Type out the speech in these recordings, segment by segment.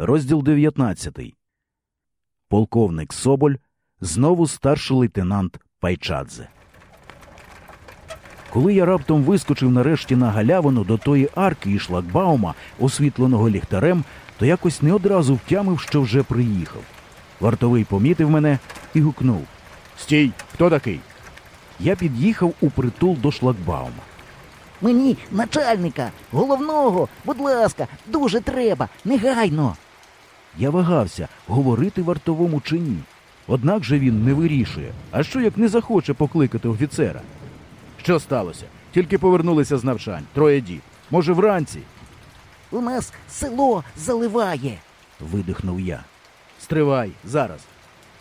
Розділ 19. Полковник Соболь. Знову старший лейтенант Пайчадзе. Коли я раптом вискочив нарешті на галявину до тої арки і шлагбаума, освітленого ліхтарем, то якось не одразу втямив, що вже приїхав. Вартовий помітив мене і гукнув Стій, хто такий? Я під'їхав у притул до шлагбаума. Мені начальника, головного, будь ласка, дуже треба, негайно. Я вагався, говорити вартовому чи ні. Однак же він не вирішує. А що як не захоче покликати офіцера? Що сталося? Тільки повернулися з навчань. Троє діб. Може, вранці? У нас село заливає. видихнув я. Стривай, зараз.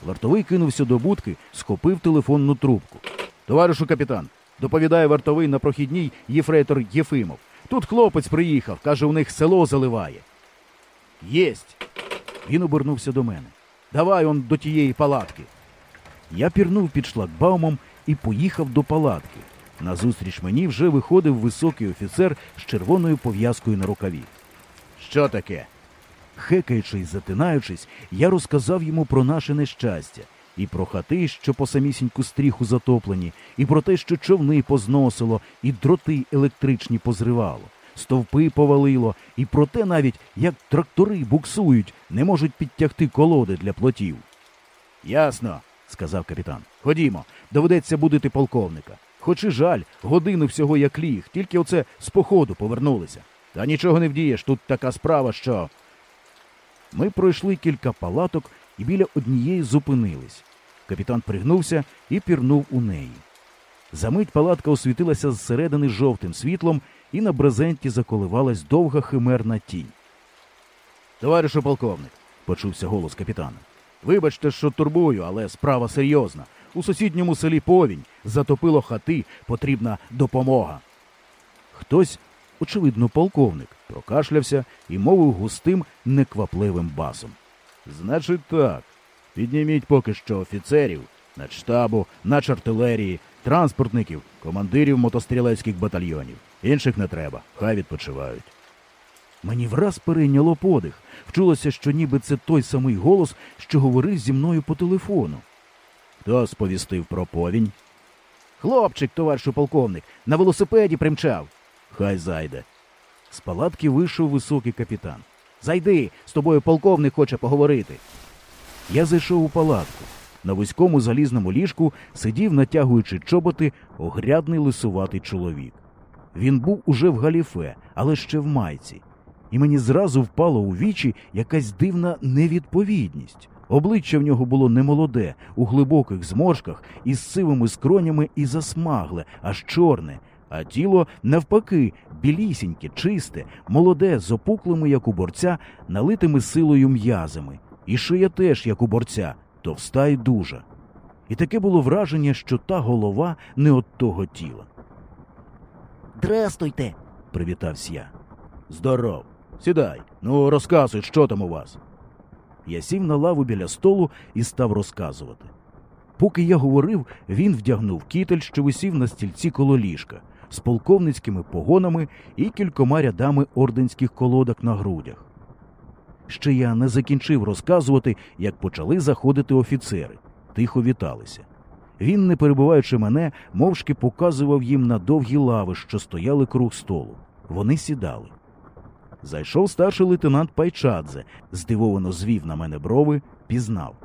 Вартовий кинувся до будки, схопив телефонну трубку. Товаришу капітан, доповідає вартовий на прохідній єфрейтор Єфимов. Тут хлопець приїхав, каже, у них село заливає. Єсть. Він обернувся до мене. Давай он до тієї палатки. Я пірнув під шлагбаумом і поїхав до палатки. Назустріч мені вже виходив високий офіцер з червоною пов'язкою на рукаві. Що таке? Хекаючи й затинаючись, я розказав йому про наше нещастя, і про хати, що по самісіньку стріху затоплені, і про те, що човни позносило, і дроти електричні позривало, стовпи повалило, і про те навіть, як трактори буксують, не можуть підтягти колоди для плотів. Ясно, сказав капітан. Ходімо, доведеться будити полковника. Хоч і жаль, годину всього як ліг, тільки оце з походу повернулися. Та нічого не вдієш, тут така справа, що. Ми пройшли кілька палаток і біля однієї зупинились. Капітан пригнувся і пірнув у неї. Замить палатка освітилася зсередини жовтим світлом, і на брезенті заколивалась довга химерна тінь. Товаришу полковник, почувся голос капітана. Вибачте, що турбую, але справа серйозна. У сусідньому селі повінь затопило хати, потрібна допомога. Хтось, очевидно, полковник, прокашлявся і мовив густим, неквапливим басом. Значить так. Підніміть поки що офіцерів, начштабу, начартилерії, транспортників, командирів мотострілецьких батальйонів. Інших не треба, хай відпочивають. Мені враз перейняло подих. Вчулося, що ніби це той самий голос, що говорив зі мною по телефону. Хто сповістив про повінь? Хлопчик, товаришу полковник, на велосипеді примчав. Хай зайде. З палатки вийшов високий капітан. Зайди, з тобою полковник хоче поговорити. Я зайшов у палатку. На вузькому залізному ліжку сидів, натягуючи чоботи, огрядний лисуватий чоловік. Він був уже в галіфе, але ще в майці. І мені зразу впало у вічі якась дивна невідповідність. Обличчя в нього було немолоде, у глибоких зморшках, із сивими скронями і засмагле, аж чорне, а тіло, навпаки, білісіньке, чисте, молоде, з опуклими, як у борця, налитими силою м'язами, і шия теж, як у борця, товста й дужа. І таке було враження, що та голова не от того тіла. Здрастуйте. Привітався я. Здоров. Сідай. Ну, розказуй, що там у вас. Я сів на лаву біля столу і став розказувати. Поки я говорив, він вдягнув кітель, що висів на стільці коло ліжка, з полковницькими погонами і кількома рядами орденських колодок на грудях. Ще я не закінчив розказувати, як почали заходити офіцери, тихо віталися. Він, не перебуваючи мене, мовчки показував їм на довгі лави, що стояли круг столу. Вони сідали. Зайшов старший лейтенант Пайчадзе, здивовано звів на мене брови, пізнав.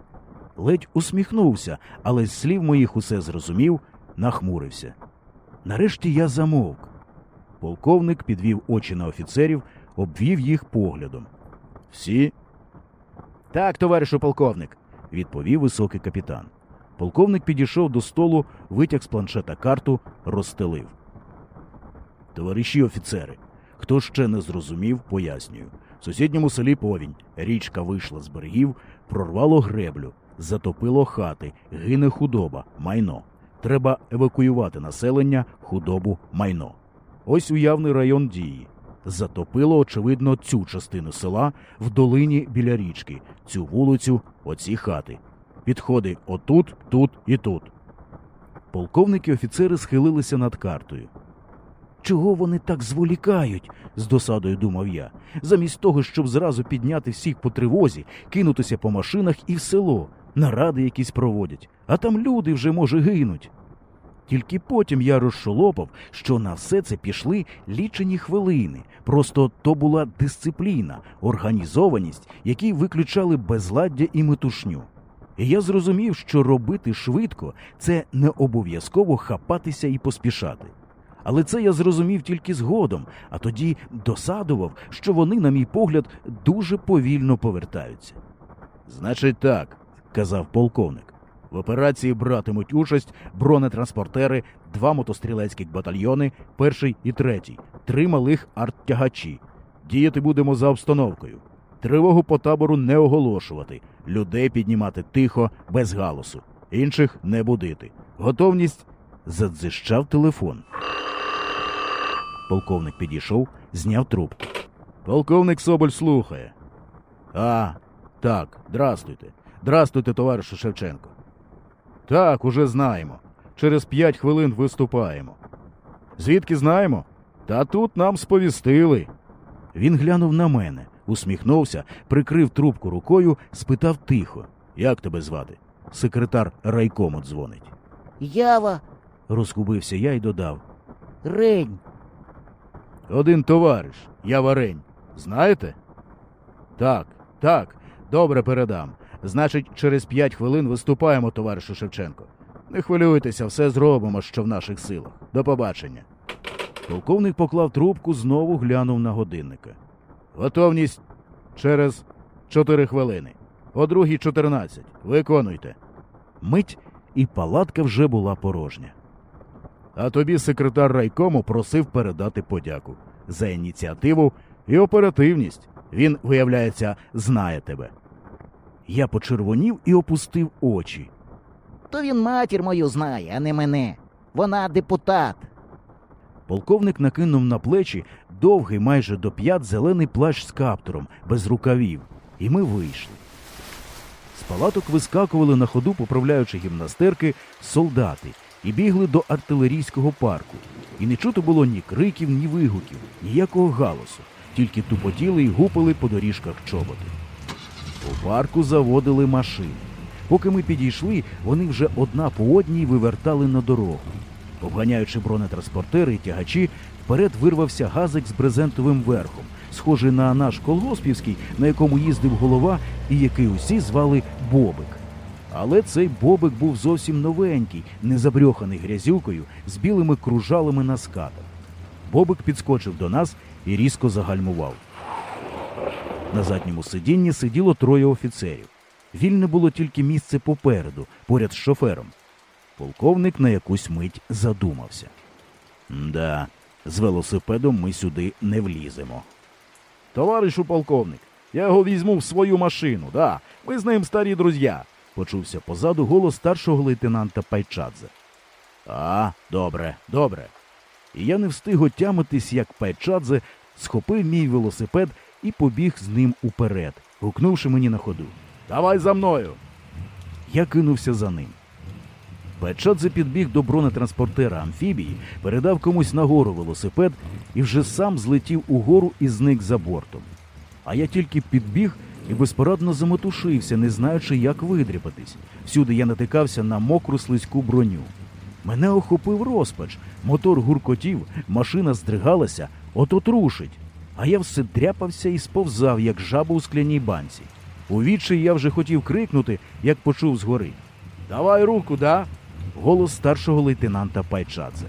Ледь усміхнувся, але з слів моїх усе зрозумів, нахмурився. Нарешті я замовк. Полковник підвів очі на офіцерів, обвів їх поглядом. Всі? Так, товаришу полковник, відповів високий капітан. Полковник підійшов до столу, витяг з планшета карту, розстелив. Товариші офіцери, хто ще не зрозумів, пояснюю. В сусідньому селі повінь річка вийшла з берегів, прорвало греблю, затопило хати, гине худоба, майно. Треба евакуювати населення, худобу, майно. Ось уявний район дії. Затопило, очевидно, цю частину села в долині біля річки, цю вулицю, оці хати. Підходи отут, тут і тут. Полковники офіцери схилилися над картою. Чого вони так зволікають? з досадою думав я, замість того, щоб зразу підняти всіх по тривозі, кинутися по машинах і в село, наради якісь проводять, а там люди вже, може, гинуть. Тільки потім я розшолопав, що на все це пішли лічені хвилини. Просто то була дисципліна, організованість, які виключали безладдя і метушню. І я зрозумів, що робити швидко це не обов'язково хапатися і поспішати. Але це я зрозумів тільки згодом, а тоді досадував, що вони, на мій погляд, дуже повільно повертаються. Значить, так, казав полковник. В операції братимуть участь бронетранспортери, два мотострілецьких батальйони, перший і третій, три малих арттягачі. Діяти будемо за обстановкою. Тривогу по табору не оголошувати, людей піднімати тихо, без галасу, інших не будити. Готовність задзищав телефон. Полковник підійшов, зняв трубку. Полковник Соболь слухає. А, так, здрастуйте. Здрастуйте, товаришу Шевченко. Так, уже знаємо. Через п'ять хвилин виступаємо. Звідки знаємо? Та тут нам сповістили. Він глянув на мене, усміхнувся, прикрив трубку рукою, спитав тихо. Як тебе звати? Секретар райкому дзвонить. Ява, Розгубився я й додав. рень. Один товариш, я варень. Знаєте? Так, так, добре передам. Значить, через п'ять хвилин виступаємо, товаришу Шевченко. Не хвилюйтеся, все зробимо, що в наших силах. До побачення. Полковник поклав трубку, знову глянув на годинника. Готовність через чотири хвилини. О другій чотирнадцять. Виконуйте. Мить, і палатка вже була порожня. А тобі секретар райкому просив передати подяку за ініціативу і оперативність. Він, виявляється, знає тебе. Я почервонів і опустив очі. То він матір мою знає, а не мене. Вона депутат. Полковник накинув на плечі довгий майже до п'ят зелений плащ з каптуром, без рукавів, і ми вийшли. З палаток вискакували на ходу, поправляючи гімнастерки, солдати і бігли до артилерійського парку. І не чути було ні криків, ні вигуків, ніякого галасу, тільки тупотіли й гупали по доріжках чоботи. У парку заводили машини. Поки ми підійшли, вони вже одна по одній вивертали на дорогу. Обганяючи бронетранспортери і тягачі, вперед вирвався газик з брезентовим верхом, схожий на наш колгоспівський, на якому їздив голова і який усі звали Бобик. Але цей бобик був зовсім новенький, не забрьоханий грязюкою, з білими кружалами на скатах. Бобик підскочив до нас і різко загальмував. На задньому сидінні сиділо троє офіцерів. Вільне було тільки місце попереду, поряд з шофером. Полковник на якусь мить задумався. Да, з велосипедом ми сюди не вліземо. Товаришу полковник, я його візьму в свою машину, да. Ми з ним старі друзі. Почувся позаду голос старшого лейтенанта Пайчадзе. А, добре, добре. І я не встиг отямитись, як Пайчадзе схопив мій велосипед і побіг з ним уперед, гукнувши мені на ходу. Давай за мною. Я кинувся за ним. Пайчадзе підбіг до бронетранспортера амфібії, передав комусь нагору велосипед і вже сам злетів угору і зник за бортом. А я тільки підбіг і безпорадно заметушився, не знаючи, як видріпатись. Всюди я натикався на мокру слизьку броню. Мене охопив розпач, мотор гуркотів, машина здригалася, от-от рушить. А я все дряпався і сповзав, як жаба у скляній банці. У відчаї я вже хотів крикнути, як почув згори. Давай руку, да? Голос старшого лейтенанта Пайчадзе.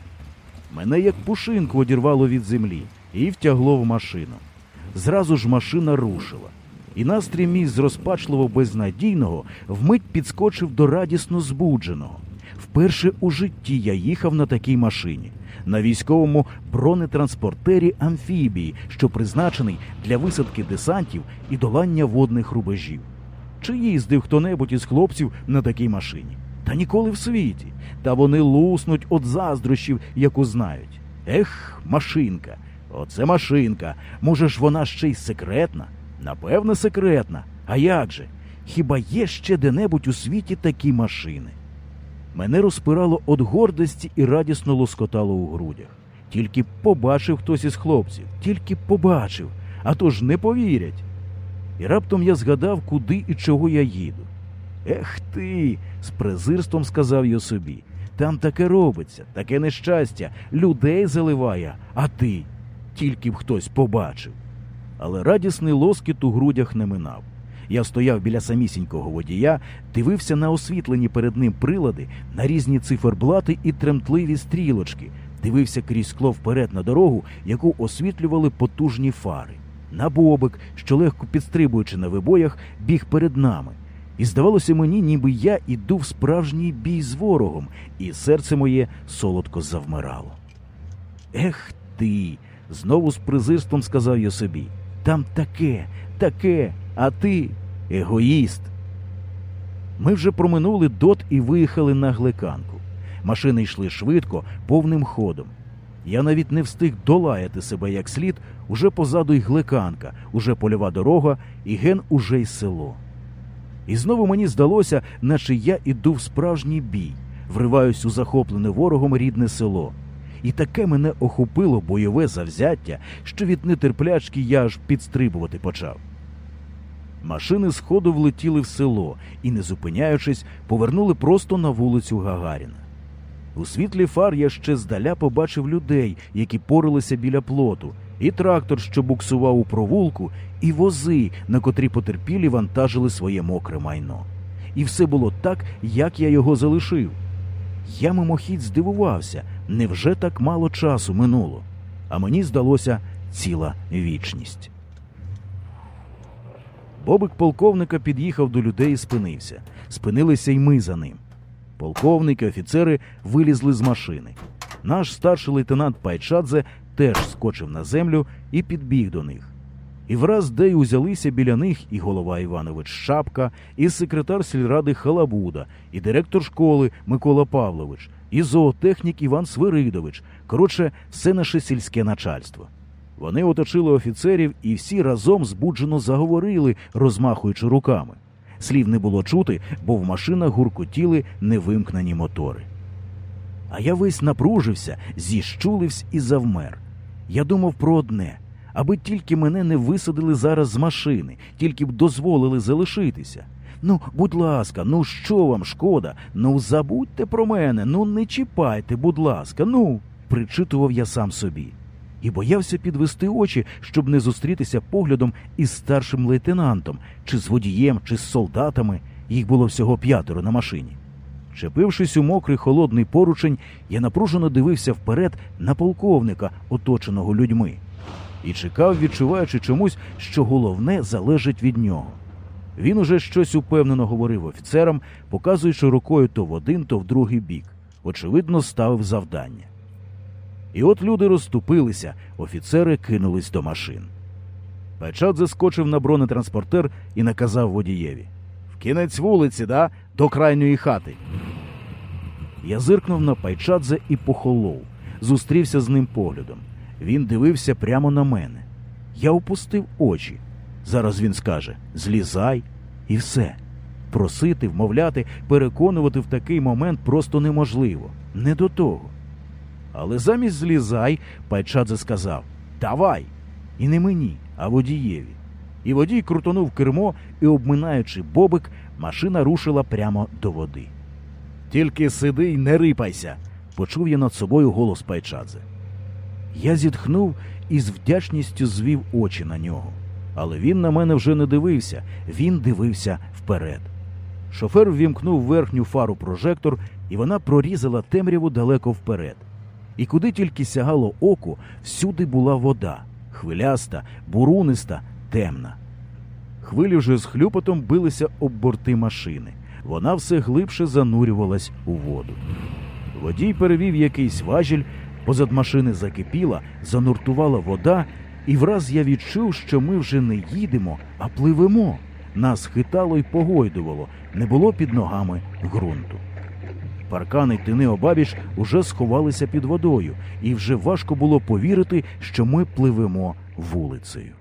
Мене як пушинку одірвало від землі і втягло в машину. Зразу ж машина рушила. І настрій мій з розпачливо безнадійного вмить підскочив до радісно збудженого. Вперше у житті я їхав на такій машині, на військовому бронетранспортері амфібії, що призначений для висадки десантів і долання водних рубежів. Чи їздив хто-небудь із хлопців на такій машині? Та ніколи в світі. Та вони луснуть від заздрощів, яку знають. Ех, машинка, оце машинка. Може ж вона ще й секретна? Напевне, секретна. А як же? Хіба є ще де-небудь у світі такі машини? Мене розпирало від гордості і радісно лоскотало у грудях. Тільки побачив хтось із хлопців, тільки побачив, а то ж не повірять. І раптом я згадав, куди і чого я їду. Ех ти, з презирством сказав я собі. Там таке робиться, таке нещастя, людей заливає, а ти тільки б хтось побачив. Але радісний лоскіт у грудях не минав. Я стояв біля самісінького водія, дивився на освітлені перед ним прилади, на різні циферблати і тремтливі стрілочки, дивився крізь скло вперед на дорогу, яку освітлювали потужні фари. На бобик, що легко підстрибуючи на вибоях, біг перед нами. І здавалося мені, ніби я іду в справжній бій з ворогом, і серце моє солодко завмирало. Ех ти. знову з презирством сказав я собі. Там таке, таке, а ти егоїст. Ми вже проминули дот і виїхали на глеканку. Машини йшли швидко, повним ходом. Я навіть не встиг долаяти себе як слід, уже позаду й глеканка, уже польова дорога, і ген уже й село. І знову мені здалося, наче я іду в справжній бій, вриваюсь у захоплене ворогом рідне село. І таке мене охопило бойове завзяття, що від нетерплячки я аж підстрибувати почав. Машини сходу влетіли в село і, не зупиняючись, повернули просто на вулицю Гагаріна. У світлі фар я ще здаля побачив людей, які порилися біля плоту, і трактор, що буксував у провулку, і вози, на котрі потерпілі вантажили своє мокре майно. І все було так, як я його залишив. Я мимохідь здивувався, невже так мало часу минуло, а мені здалося ціла вічність. Бобик полковника під'їхав до людей і спинився. Спинилися й ми за ним. Полковники, офіцери вилізли з машини. Наш старший лейтенант Пайчадзе теж скочив на землю і підбіг до них. І враз де узялися біля них і голова Іванович Шапка, і секретар сільради Халабуда, і директор школи Микола Павлович, і зоотехнік Іван Свиридович. Коротше, все наше сільське начальство. Вони оточили офіцерів і всі разом збуджено заговорили, розмахуючи руками. Слів не було чути, бо в машинах гуркотіли невимкнені мотори. А я весь напружився, зіщулився і завмер. Я думав про одне аби тільки мене не висадили зараз з машини, тільки б дозволили залишитися. Ну, будь ласка, ну що вам шкода? Ну забудьте про мене, ну не чіпайте, будь ласка, ну, причитував я сам собі. І боявся підвести очі, щоб не зустрітися поглядом із старшим лейтенантом, чи з водієм, чи з солдатами. Їх було всього п'ятеро на машині. Чепившись у мокрий холодний поручень, я напружено дивився вперед на полковника, оточеного людьми, і чекав, відчуваючи чомусь, що головне залежить від нього. Він уже щось упевнено говорив офіцерам, показуючи рукою то в один, то в другий бік. Очевидно, ставив завдання. І от люди розступилися, офіцери кинулись до машин. Печат заскочив на бронетранспортер і наказав водієві В кінець вулиці, да? До крайньої хати. Я зиркнув на Пайчадзе і похолов, зустрівся з ним поглядом. Він дивився прямо на мене. Я опустив очі. Зараз він скаже злізай, і все. Просити, вмовляти, переконувати в такий момент просто неможливо. Не до того. Але замість злізай, Пайчадзе сказав Давай! І не мені, а водієві. І водій крутонув кермо і, обминаючи бобик, машина рушила прямо до води. Тільки сиди й не рипайся, почув я над собою голос Пайчадзе. Я зітхнув і з вдячністю звів очі на нього. Але він на мене вже не дивився, він дивився вперед. Шофер ввімкнув верхню фару прожектор, і вона прорізала темряву далеко вперед. І куди тільки сягало око, всюди була вода хвиляста, буруниста, темна. Хвилі вже з хлюпотом билися об борти машини. Вона все глибше занурювалась у воду. Водій перевів якийсь важіль, позад машини закипіла, зануртувала вода, і враз я відчув, що ми вже не їдемо, а пливемо. Нас хитало й погойдувало, не було під ногами ґрунту. Паркани тини обабіч уже сховалися під водою, і вже важко було повірити, що ми пливемо вулицею.